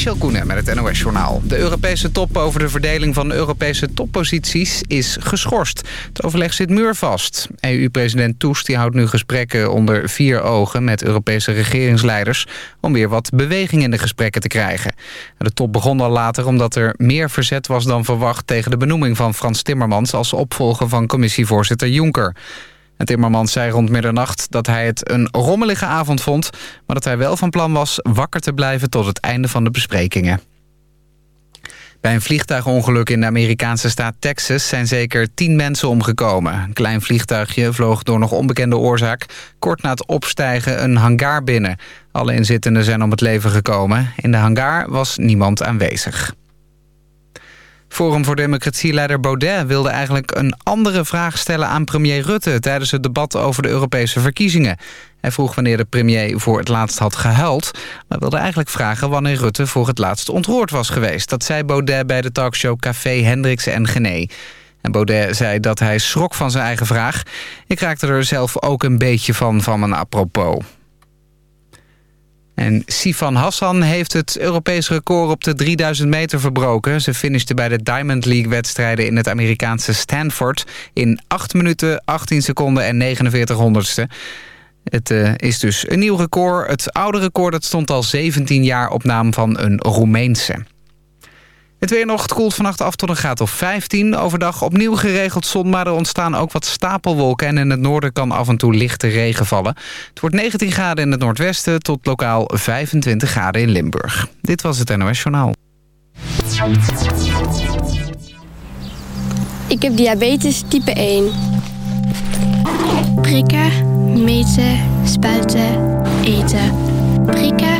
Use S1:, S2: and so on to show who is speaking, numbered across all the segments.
S1: Michel Koenen met het NOS-journaal. De Europese top over de verdeling van Europese topposities is geschorst. Het overleg zit muurvast. EU-president Tusk die houdt nu gesprekken onder vier ogen... met Europese regeringsleiders om weer wat beweging in de gesprekken te krijgen. De top begon al later omdat er meer verzet was dan verwacht... tegen de benoeming van Frans Timmermans als opvolger van commissievoorzitter Juncker. En Timmermans zei rond middernacht dat hij het een rommelige avond vond... maar dat hij wel van plan was wakker te blijven tot het einde van de besprekingen. Bij een vliegtuigongeluk in de Amerikaanse staat Texas zijn zeker tien mensen omgekomen. Een klein vliegtuigje vloog door nog onbekende oorzaak kort na het opstijgen een hangar binnen. Alle inzittenden zijn om het leven gekomen. In de hangar was niemand aanwezig. Forum voor Democratie-leider Baudet wilde eigenlijk een andere vraag stellen aan premier Rutte... tijdens het debat over de Europese verkiezingen. Hij vroeg wanneer de premier voor het laatst had gehuild... maar wilde eigenlijk vragen wanneer Rutte voor het laatst ontroerd was geweest. Dat zei Baudet bij de talkshow Café Hendriksen en Gené. En Baudet zei dat hij schrok van zijn eigen vraag. Ik raakte er zelf ook een beetje van, van mijn apropos. En Sifan Hassan heeft het Europees record op de 3000 meter verbroken. Ze finishte bij de Diamond League-wedstrijden in het Amerikaanse Stanford... in 8 minuten, 18 seconden en 49 honderdste. Het uh, is dus een nieuw record. Het oude record dat stond al 17 jaar op naam van een Roemeense. Het weer nog, het koelt vannacht af tot een graad of 15. Overdag opnieuw geregeld zon, maar er ontstaan ook wat stapelwolken... en in het noorden kan af en toe lichte regen vallen. Het wordt 19 graden in het noordwesten tot lokaal 25 graden in Limburg. Dit was het NOS Journaal.
S2: Ik heb diabetes type 1. Prikken, meten, spuiten, eten. Prikken,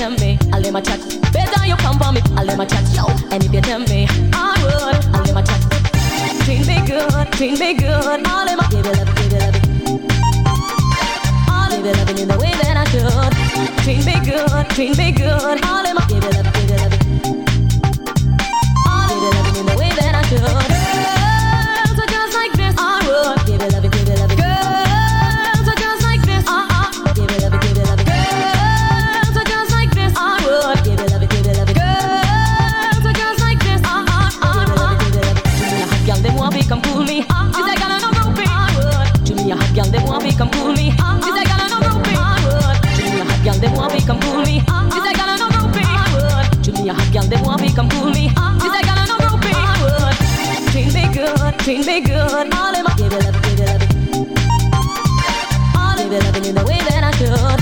S3: Tell me, I'll let my chat. Better you come for me, I'll let my chat. And if you tell me, I would, I'll let my chat. Treat me good, treat me good. I'll let my give it love, give it love. I'll give it loving in the way that I should. Treat me good, treat me good. I'll let my treat me good. All in my give it up, give it up. All give it loving in the way that I should.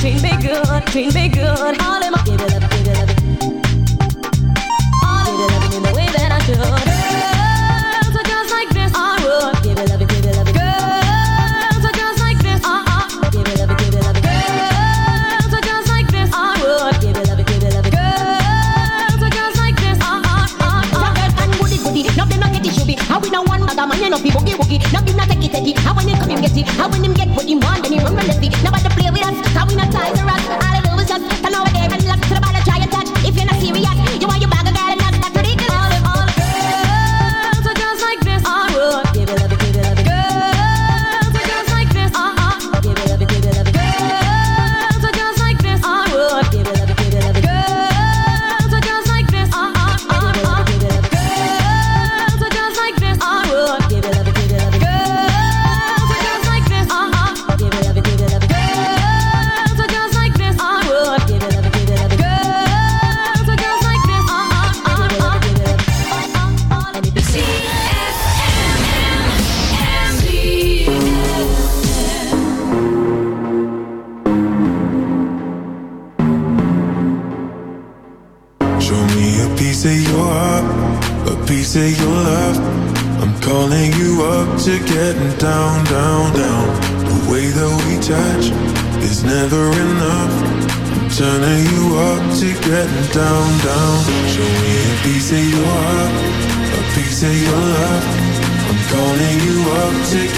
S3: Treat me good, treat me good. All in my give it up.
S4: Him get it. How when him get what him want, then he run relentlessly. Nobody play with us, cause we not ties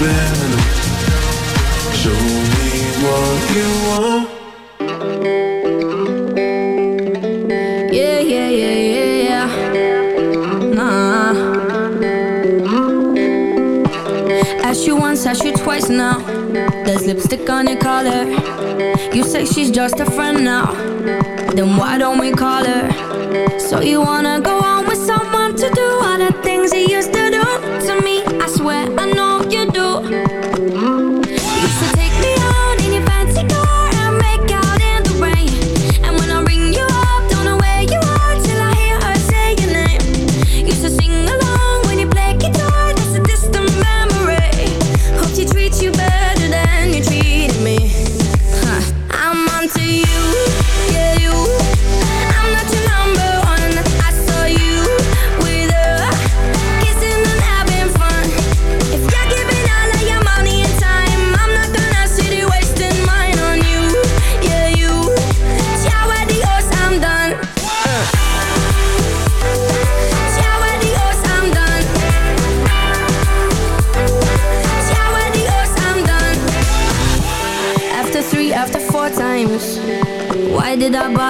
S5: been. Show me what you want.
S6: Yeah, yeah, yeah, yeah, yeah. Nah. Asked you once, asked you twice now. There's lipstick on your collar. You say she's just a friend now. Then why don't we call her? So you wanna go on?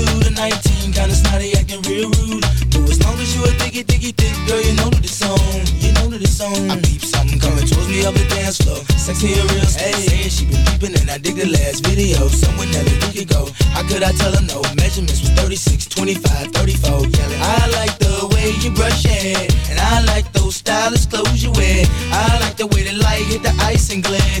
S7: 19, kinda snotty, acting real rude. But as long as you a diggy, diggy, thick girl, you know that it's on. You know that it's on. I peep something coming towards me up the dance floor. Sexy and real, hey, saying she been peeping and I dig the last video. Somewhere that we could go. How could I tell her no? Measurements was 36, 25, 34. Yelling, I like the way you brush your hair, and I like those stylish clothes you wear. I like the way the light hit the ice and glare.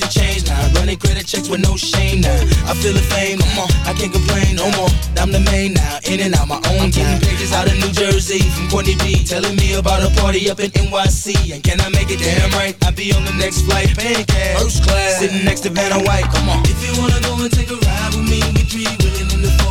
S7: change now. Running credit checks with no shame now. I feel the fame, on, I can't complain no more. I'm the main now, in and out my own time. Pages out of New Jersey from Courtney B, telling me about a party up in NYC. And can I make it damn right? I'll be on the next flight, paying cash, first class, sitting next to Vanna White. Come on, if you wanna go and take a ride with me, we three willing in the four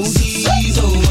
S7: the four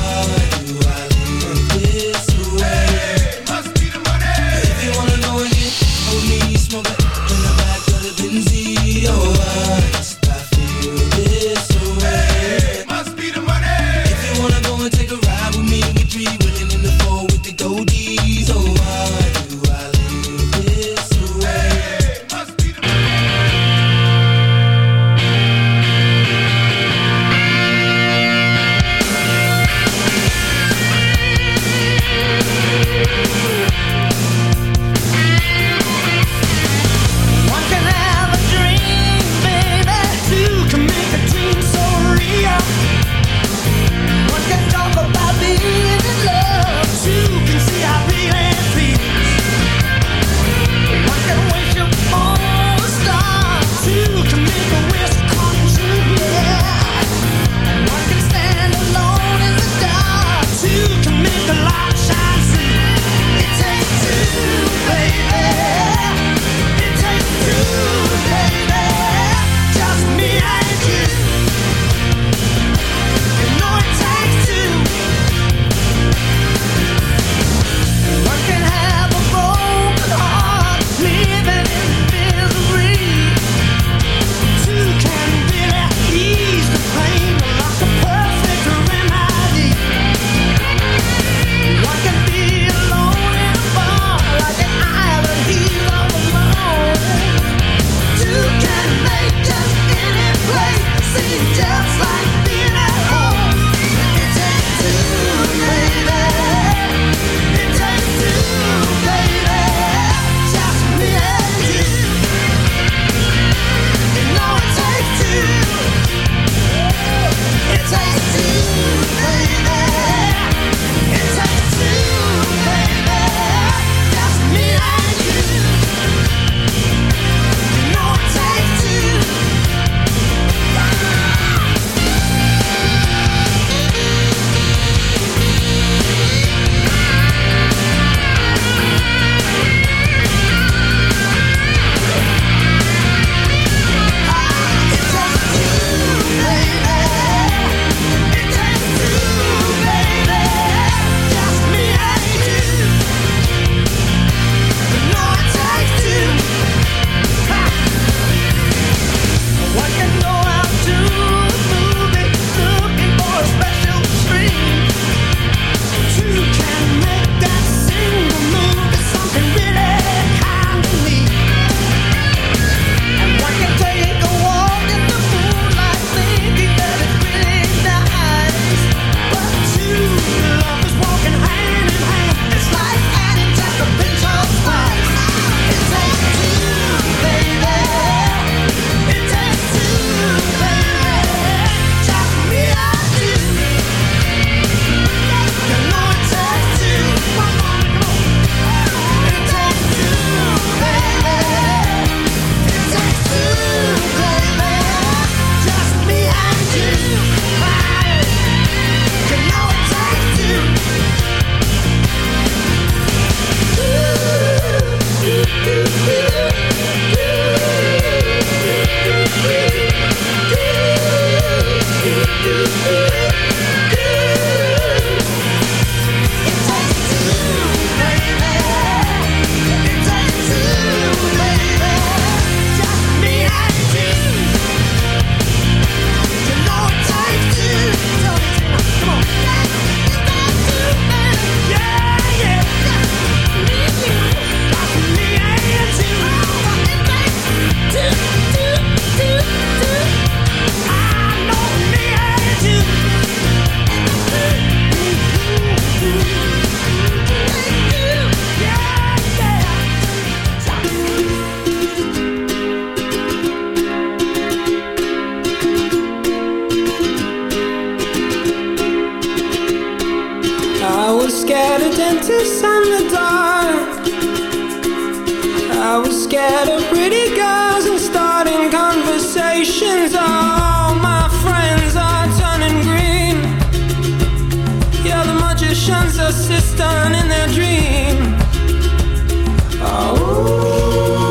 S8: scared of dentists and the dark. I was scared of pretty girls and starting conversations. All my friends are turning green. You're the magician's assistant in their dream. Oh.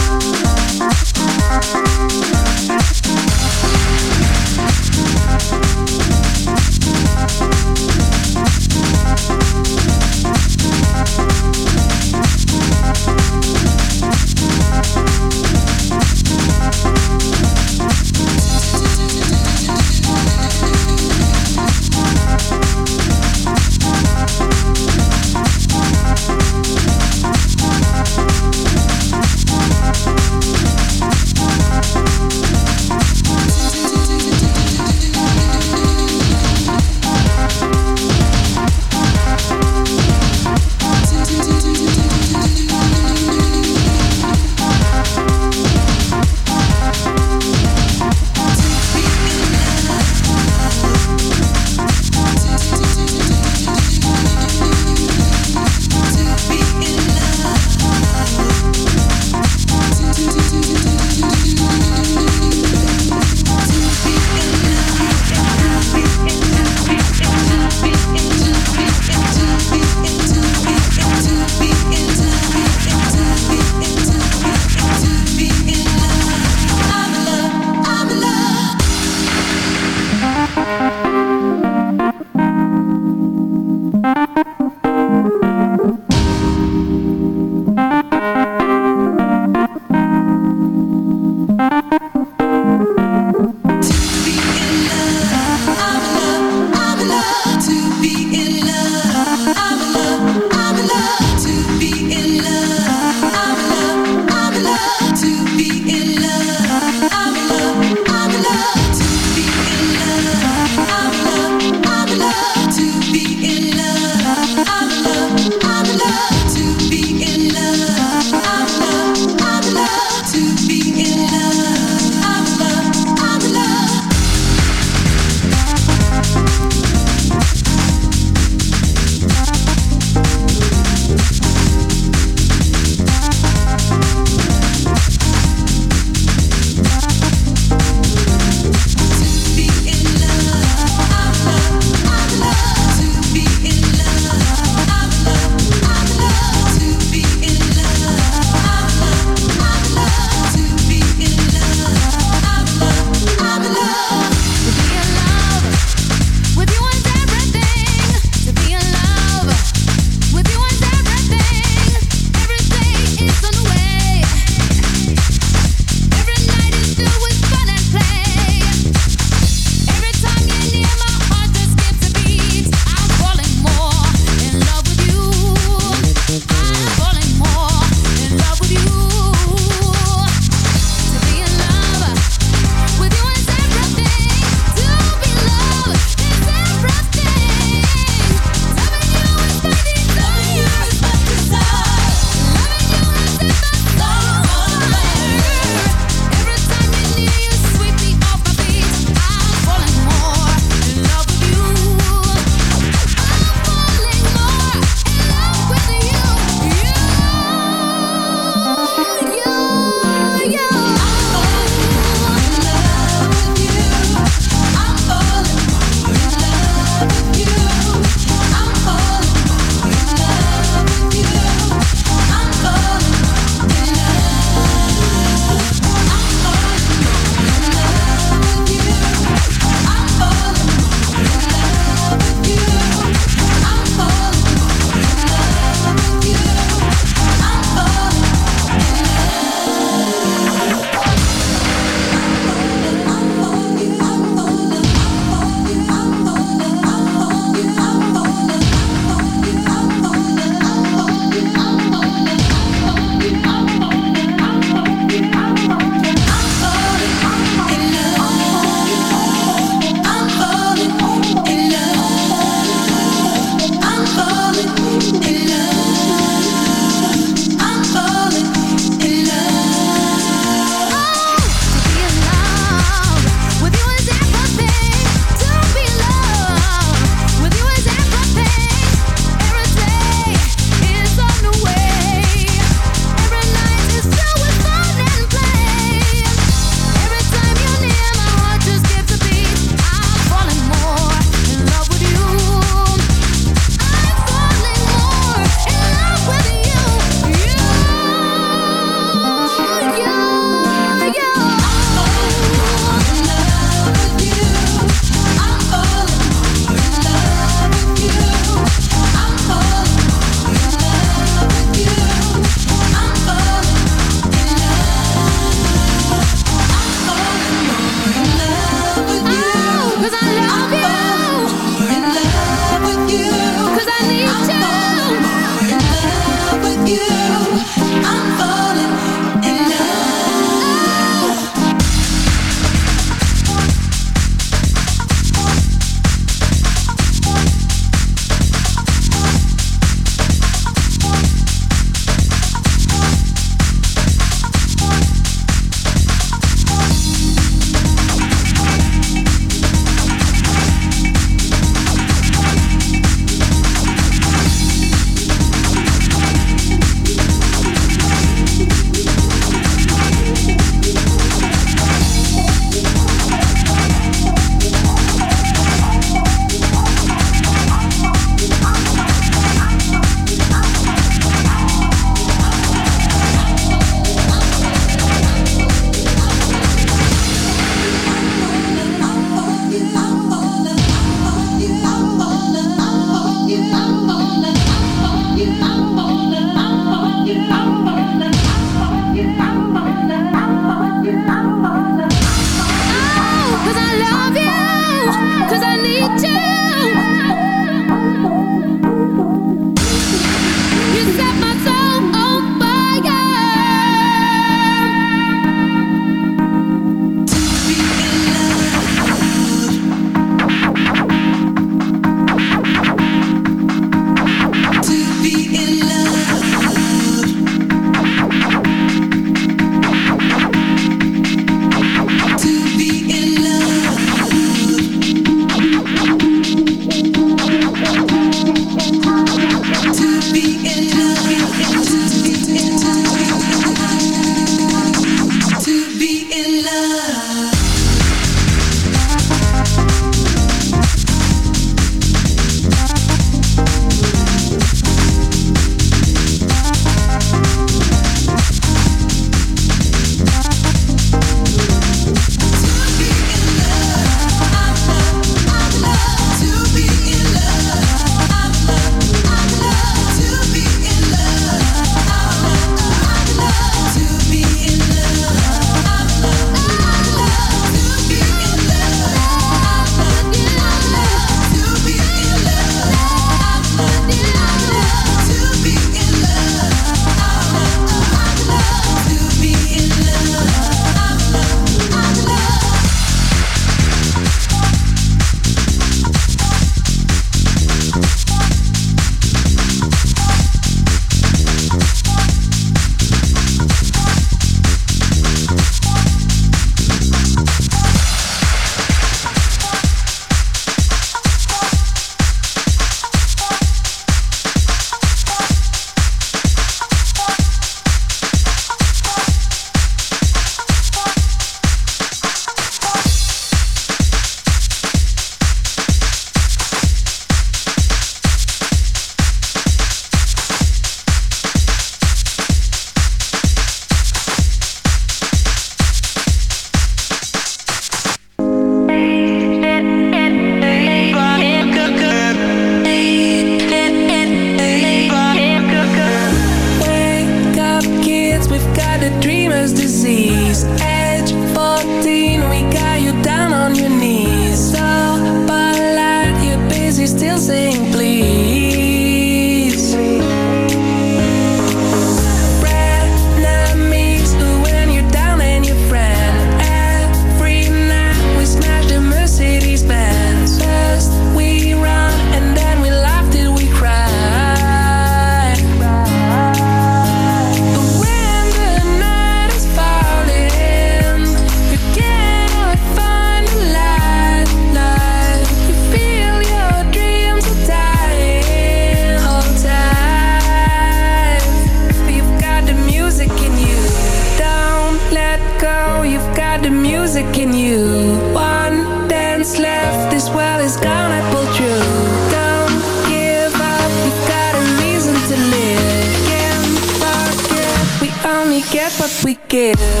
S8: Give.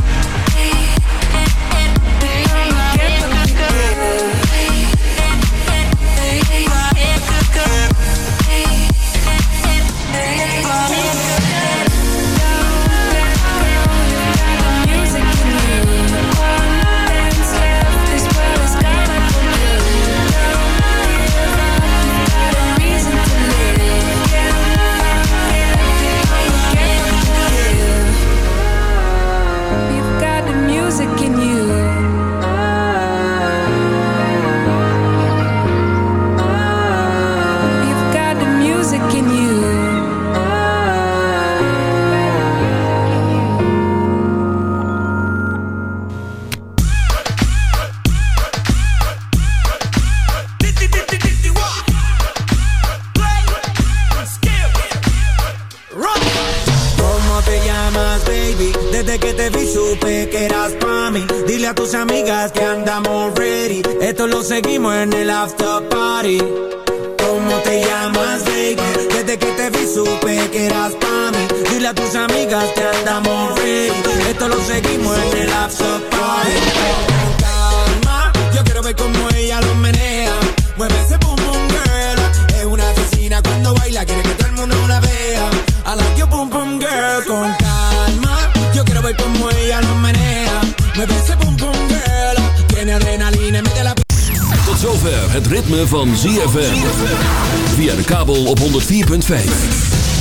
S9: andamos ready. Esto lo seguimos en el after party. Calma, yo quiero ver cómo ella lo menea. Mueve ese boom boom girl. Es una asesina cuando baila, quiere que todo el mundo la vea. I like your boom boom girl con calma. Yo quiero ver cómo ella lo menea. Mueve ese boom boom girl. Tiene adrenalina en medio de la
S10: Tot zover het ritme van ZFM. Via de kabel op 104.5.